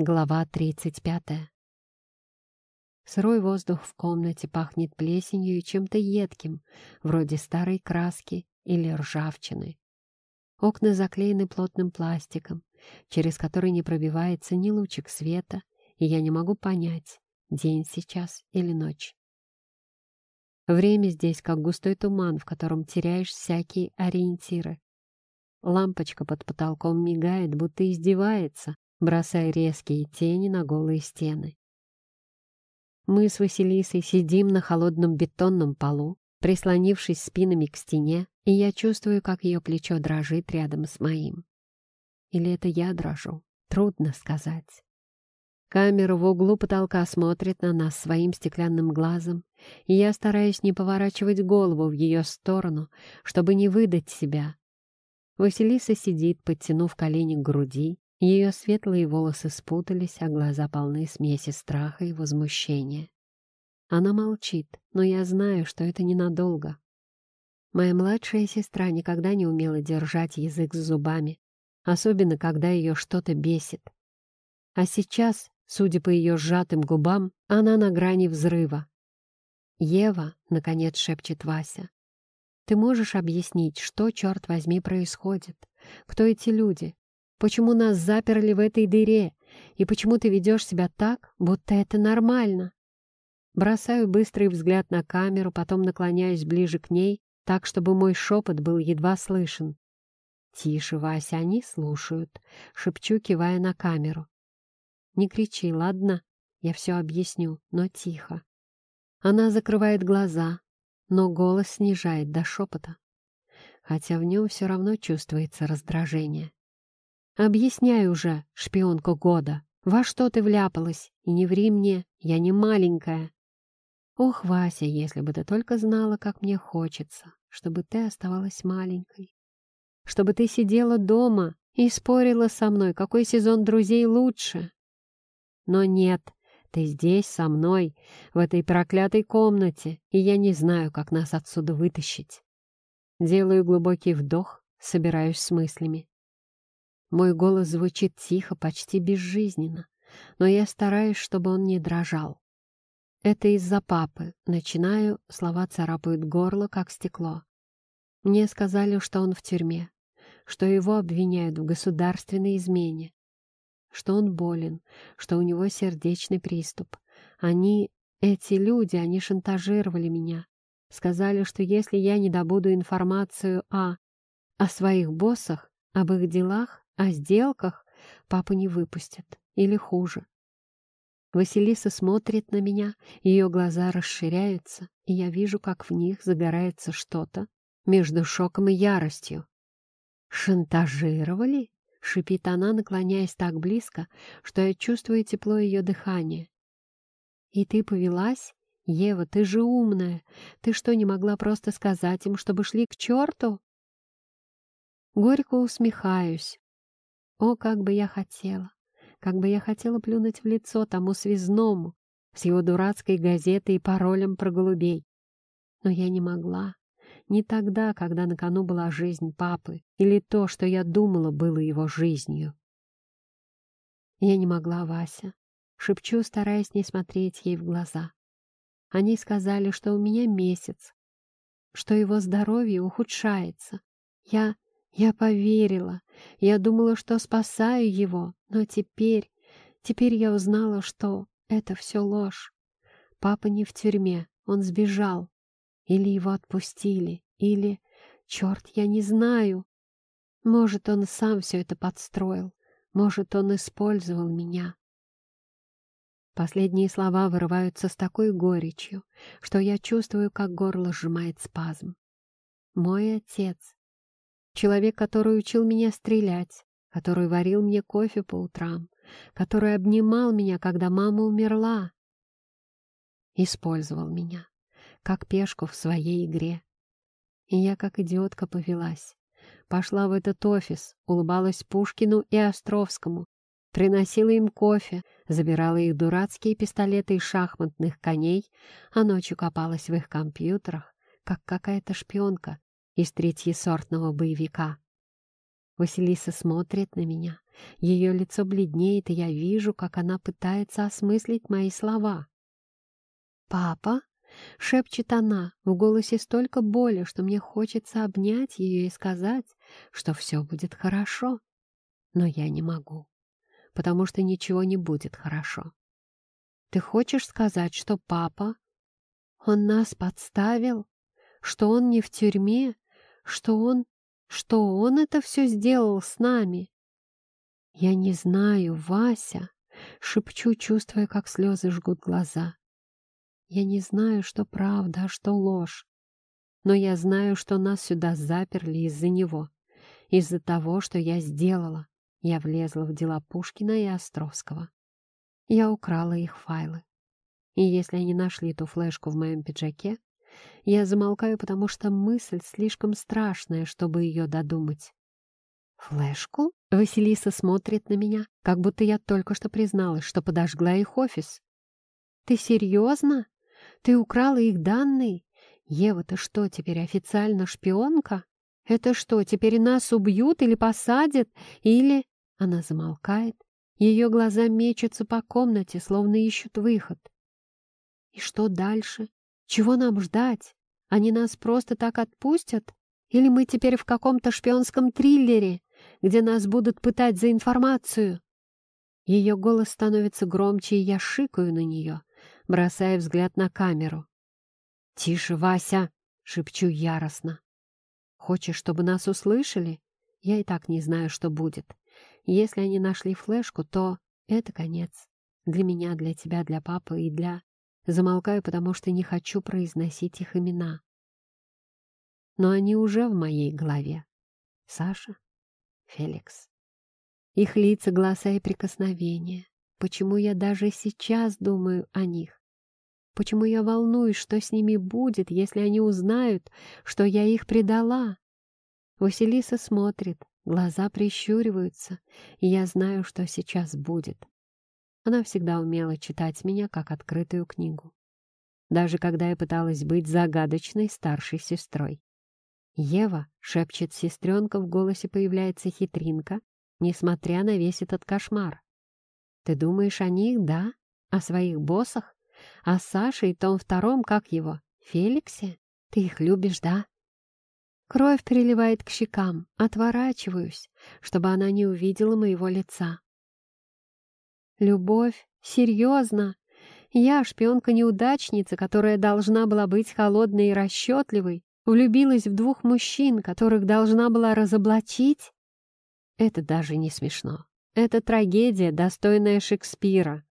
Глава 35. Сырой воздух в комнате пахнет плесенью и чем-то едким, вроде старой краски или ржавчины. Окна заклеены плотным пластиком, через который не пробивается ни лучик света, и я не могу понять, день сейчас или ночь. Время здесь как густой туман, в котором теряешь всякие ориентиры. Лампочка под потолком мигает, будто издевается, бросая резкие тени на голые стены. Мы с Василисой сидим на холодном бетонном полу, прислонившись спинами к стене, и я чувствую, как ее плечо дрожит рядом с моим. Или это я дрожу? Трудно сказать. Камера в углу потолка смотрит на нас своим стеклянным глазом, и я стараюсь не поворачивать голову в ее сторону, чтобы не выдать себя. Василиса сидит, подтянув колени к груди, ее светлые волосы спутались, а глаза полны смеси страха и возмущения. Она молчит, но я знаю, что это ненадолго. Моя младшая сестра никогда не умела держать язык с зубами, особенно когда ее что-то бесит. А сейчас, судя по ее сжатым губам, она на грани взрыва. «Ева», — наконец шепчет Вася, — «ты можешь объяснить, что, черт возьми, происходит? Кто эти люди? Почему нас заперли в этой дыре? И почему ты ведешь себя так, будто это нормально?» Бросаю быстрый взгляд на камеру, потом наклоняюсь ближе к ней, так, чтобы мой шепот был едва слышен. «Тише, Вася, они слушают», — шепчу, кивая на камеру. «Не кричи, ладно? Я все объясню, но тихо». Она закрывает глаза, но голос снижает до шепота, хотя в нем все равно чувствуется раздражение. Объясняй уже, шпионка года, во что ты вляпалась, и не ври мне, я не маленькая. Ох, Вася, если бы ты только знала, как мне хочется, чтобы ты оставалась маленькой. Чтобы ты сидела дома и спорила со мной, какой сезон друзей лучше. Но нет, ты здесь со мной, в этой проклятой комнате, и я не знаю, как нас отсюда вытащить. Делаю глубокий вдох, собираюсь с мыслями. Мой голос звучит тихо, почти безжизненно, но я стараюсь, чтобы он не дрожал. Это из-за папы. Начинаю, слова царапают горло, как стекло. Мне сказали, что он в тюрьме, что его обвиняют в государственной измене, что он болен, что у него сердечный приступ. Они, эти люди, они шантажировали меня. Сказали, что если я не добуду информацию о... о своих боссах, об их делах, о сделках папу не выпустят. Или хуже. Василиса смотрит на меня, ее глаза расширяются, и я вижу, как в них загорается что-то между шоком и яростью. «Шантажировали?» — шипит она, наклоняясь так близко, что я чувствую тепло ее дыхания. «И ты повелась? Ева, ты же умная. Ты что, не могла просто сказать им, чтобы шли к черту?» Горько усмехаюсь, о, как бы я хотела, как бы я хотела плюнуть в лицо тому связному с его дурацкой газетой и паролем про голубей. Но я не могла. Не тогда, когда на кону была жизнь папы, или то, что я думала, было его жизнью. Я не могла, Вася. Шепчу, стараясь не смотреть ей в глаза. Они сказали, что у меня месяц, что его здоровье ухудшается. Я я поверила. Я думала, что спасаю его, но теперь... Теперь я узнала, что это все ложь. Папа не в тюрьме, он сбежал. Или его отпустили, или... Черт, я не знаю. Может, он сам все это подстроил. Может, он использовал меня. Последние слова вырываются с такой горечью, что я чувствую, как горло сжимает спазм. Мой отец, Человек, который учил меня стрелять, который варил мне кофе по утрам, который обнимал меня, когда мама умерла. Использовал меня, как пешку в своей игре. И я, как идиотка, повелась. Пошла в этот офис, улыбалась Пушкину и Островскому, приносила им кофе, забирала их дурацкие пистолеты из шахматных коней, а ночью копалась в их компьютерах, как какая-то шпионка, из третьесортного боевика. Василиса смотрит на меня. Ее лицо бледнеет, и я вижу, как она пытается осмыслить мои слова. «Папа?» — шепчет она, в голосе столько боли, что мне хочется обнять ее и сказать, что все будет хорошо. Но я не могу, потому что ничего не будет хорошо. «Ты хочешь сказать, что папа? Он нас подставил? Что он не в тюрьме? Что он что он это все сделал с нами. Я не знаю, Вася, шепчу, чувствуя, как слезы жгут глаза. Я не знаю, что правда, а что ложь. Но я знаю, что нас сюда заперли из-за него. Из-за того, что я сделала. Я влезла в дела Пушкина и Островского. Я украла их файлы. И если они нашли ту флешку в моем пиджаке, я замолкаю, потому что мысль слишком страшная, чтобы ее додумать. «Флешку?» Василиса смотрит на меня, как будто я только что призналась, что подожгла их офис. «Ты серьезно? Ты украла их данные? Ева, ты что, теперь официально шпионка? Это что, теперь нас убьют или посадят? Или...» Она замолкает. Ее глаза мечутся по комнате, словно ищут выход. «И что дальше? Чего нам ждать? Они нас просто так отпустят? Или мы теперь в каком-то шпионском триллере, где нас будут пытать за информацию?» Ее голос становится громче, и я шикаю на нее, бросая взгляд на камеру. «Тише, Вася!» — шепчу яростно. «Хочешь, чтобы нас услышали? Я и так не знаю, что будет. Если они нашли флешку, то это конец. Для меня, для тебя, для папы и для... Замолкаю, потому что не хочу произносить их имена. Но они уже в моей голове. Саша, Феликс. Их лица, голоса и прикосновения. Почему я даже сейчас думаю о них? Почему я волнуюсь, что с ними будет, если они узнают, что я их предала? Василиса смотрит, глаза прищуриваются, и я знаю, что сейчас будет. Она всегда умела читать меня как открытую книгу. Даже когда я пыталась быть загадочной старшей сестрой. «Ева!» — шепчет сестренка, в голосе появляется хитринка, несмотря на весь этот кошмар. «Ты думаешь о них, да? О своих боссах? О Саше и том втором, как его, Феликсе? Ты их любишь, да?» Кровь приливает к щекам, отворачиваюсь, чтобы она не увидела моего лица. Любовь? Серьезно? Я, шпионка-неудачница, которая должна была быть холодной и расчетливой, влюбилась в двух мужчин, которых должна была разоблачить? Это даже не смешно. Это трагедия, достойная Шекспира.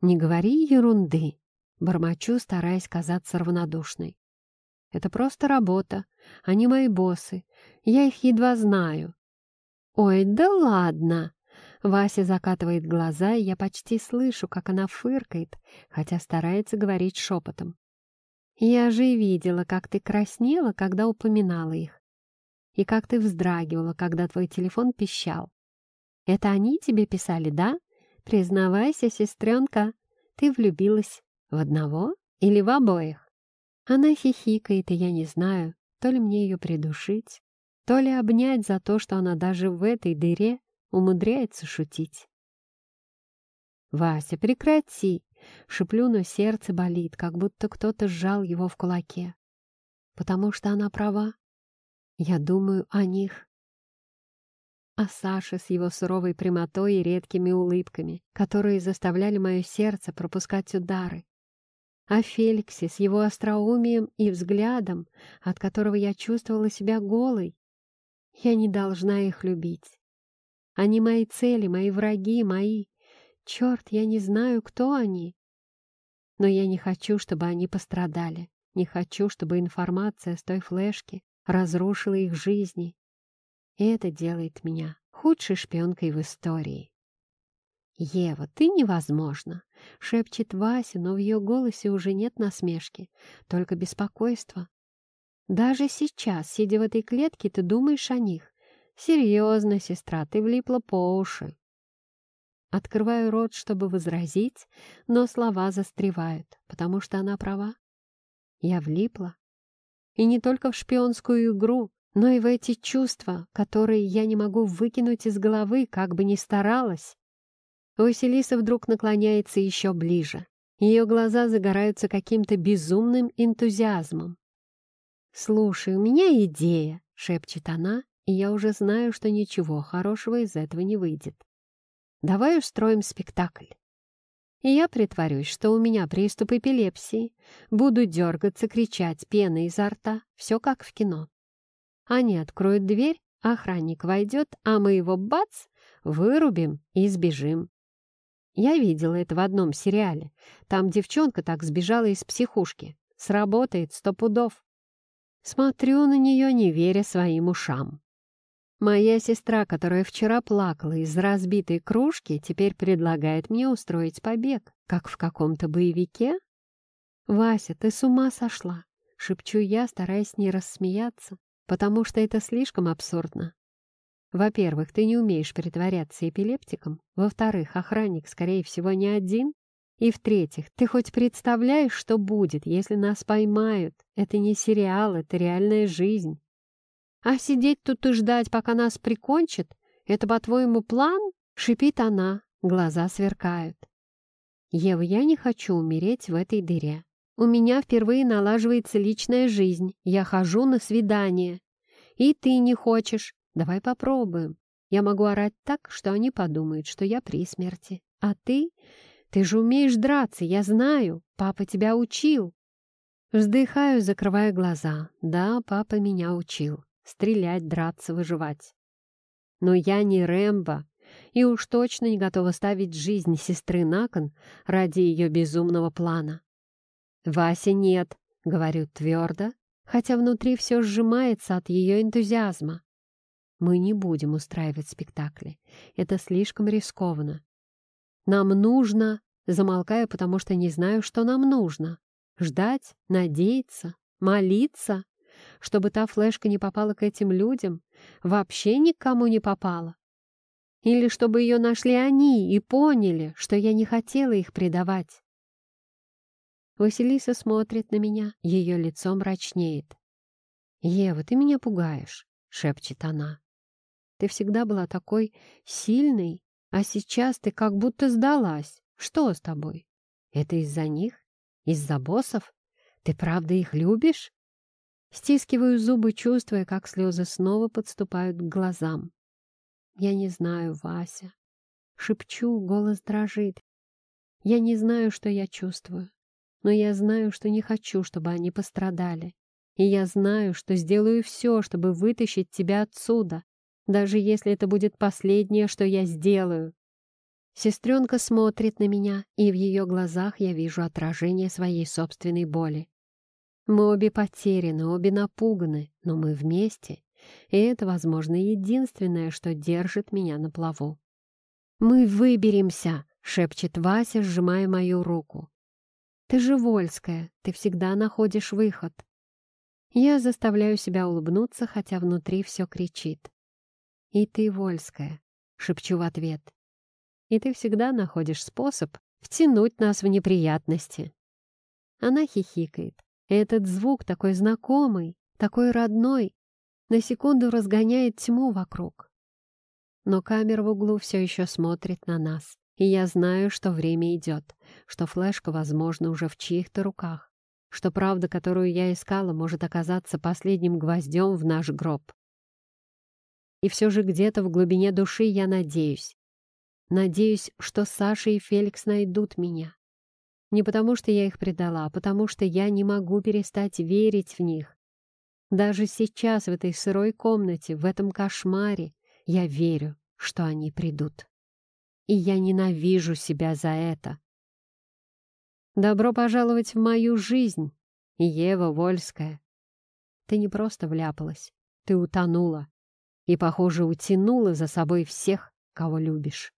Не говори ерунды, бормочу, стараясь казаться равнодушной. Это просто работа, они мои боссы, я их едва знаю. Ой, да ладно, Вася закатывает глаза, и я почти слышу, как она фыркает, хотя старается говорить шепотом. «Я же видела, как ты краснела, когда упоминала их, и как ты вздрагивала, когда твой телефон пищал. Это они тебе писали, да? Признавайся, сестренка, ты влюбилась в одного или в обоих?» Она хихикает, и я не знаю, то ли мне ее придушить, то ли обнять за то, что она даже в этой дыре умудряется шутить. «Вася, прекрати!» — шеплю, но сердце болит, как будто кто-то сжал его в кулаке. Потому что она права. Я думаю о них. О Саше с его суровой прямотой и редкими улыбками, которые заставляли мое сердце пропускать удары. О Феликсе с его остроумием и взглядом, от которого я чувствовала себя голой. Я не должна их любить. Они мои цели, мои враги, мои... Черт, я не знаю, кто они. Но я не хочу, чтобы они пострадали. Не хочу, чтобы информация с той флешки разрушила их жизни. И это делает меня худшей шпионкой в истории. «Ева, ты невозможно!» — шепчет Вася, но в ее голосе уже нет насмешки, только беспокойство. «Даже сейчас, сидя в этой клетке, ты думаешь о них. «Серьезно, сестра, ты влипла по уши». Открываю рот, чтобы возразить, но слова застревают, потому что она права. Я влипла. И не только в шпионскую игру, но и в эти чувства, которые я не могу выкинуть из головы, как бы ни старалась. Василиса вдруг наклоняется еще ближе. Ее глаза загораются каким-то безумным энтузиазмом. «Слушай, у меня идея», — шепчет она, и я уже знаю, что ничего хорошего из этого не выйдет. «Давай устроим спектакль». И я притворюсь, что у меня приступ эпилепсии, буду дергаться, кричать, пена изо рта, все как в кино. Они откроют дверь, охранник войдет, а мы его бац, вырубим и сбежим. Я видела это в одном сериале. Там девчонка так сбежала из психушки. Сработает сто пудов. Смотрю на нее, не веря своим ушам. Моя сестра, которая вчера плакала из разбитой кружки, теперь предлагает мне устроить побег, как в каком-то боевике. «Вася, ты с ума сошла!» — шепчу я, стараясь не рассмеяться, потому что это слишком абсурдно. Во-первых, ты не умеешь притворяться эпилептиком. Во-вторых, охранник, скорее всего, не один. И в-третьих, ты хоть представляешь, что будет, если нас поймают? Это не сериал, это реальная жизнь. А сидеть тут и ждать, пока нас прикончат, это, по-твоему, план? Шипит она, глаза сверкают. Ева, я не хочу умереть в этой дыре. У меня впервые налаживается личная жизнь. Я хожу на свидание. И ты не хочешь. Давай попробуем. Я могу орать так, что они подумают, что я при смерти. А ты? Ты же умеешь драться, я знаю. Папа тебя учил. Вздыхаю, закрывая глаза. Да, папа меня учил. Стрелять, драться, выживать. Но я не Рэмбо, и уж точно не готова ставить жизнь сестры на кон ради ее безумного плана. «Вася, нет», — говорю твердо, хотя внутри все сжимается от ее энтузиазма. Мы не будем устраивать спектакли. Это слишком рискованно. Нам нужно... Замолкаю, потому что не знаю, что нам нужно. Ждать, надеяться, молиться, чтобы та флешка не попала к этим людям, вообще никому не попала. Или чтобы ее нашли они и поняли, что я не хотела их предавать. Василиса смотрит на меня, ее лицо мрачнеет. «Ева, ты меня пугаешь», — шепчет она. «Ты всегда была такой сильной, а сейчас ты как будто сдалась. Что с тобой? Это из-за них? Из-за боссов? Ты правда их любишь?» Стискиваю зубы, чувствуя, как слезы снова подступают к глазам. «Я не знаю, Вася». Шепчу, голос дрожит. Я не знаю, что я чувствую, но я знаю, что не хочу, чтобы они пострадали. И я знаю, что сделаю все, чтобы вытащить тебя отсюда, даже если это будет последнее, что я сделаю. Сестренка смотрит на меня, и в ее глазах я вижу отражение своей собственной боли. Мы обе потеряны, обе напуганы, но мы вместе, и это, возможно, единственное, что держит меня на плаву. «Мы выберемся!» — шепчет Вася, сжимая мою руку. «Ты же Вольская, ты всегда находишь выход». Я заставляю себя улыбнуться, хотя внутри все кричит. «И ты Вольская», — шепчу в ответ. «И ты всегда находишь способ втянуть нас в неприятности». Она хихикает. Этот звук такой знакомый, такой родной, на секунду разгоняет тьму вокруг. Но камера в углу все еще смотрит на нас, и я знаю, что время идет, что флешка, возможно, уже в чьих-то руках, что правда, которую я искала, может оказаться последним гвоздем в наш гроб. И все же где-то в глубине души я надеюсь. Надеюсь, что Саша и Феликс найдут меня. Не потому, что я их предала, а потому, что я не могу перестать верить в них. Даже сейчас, в этой сырой комнате, в этом кошмаре, я верю, что они придут. И я ненавижу себя за это. Добро пожаловать в мою жизнь, Ева Вольская. Ты не просто вляпалась, ты утонула. И, похоже, утянула за собой всех, кого любишь.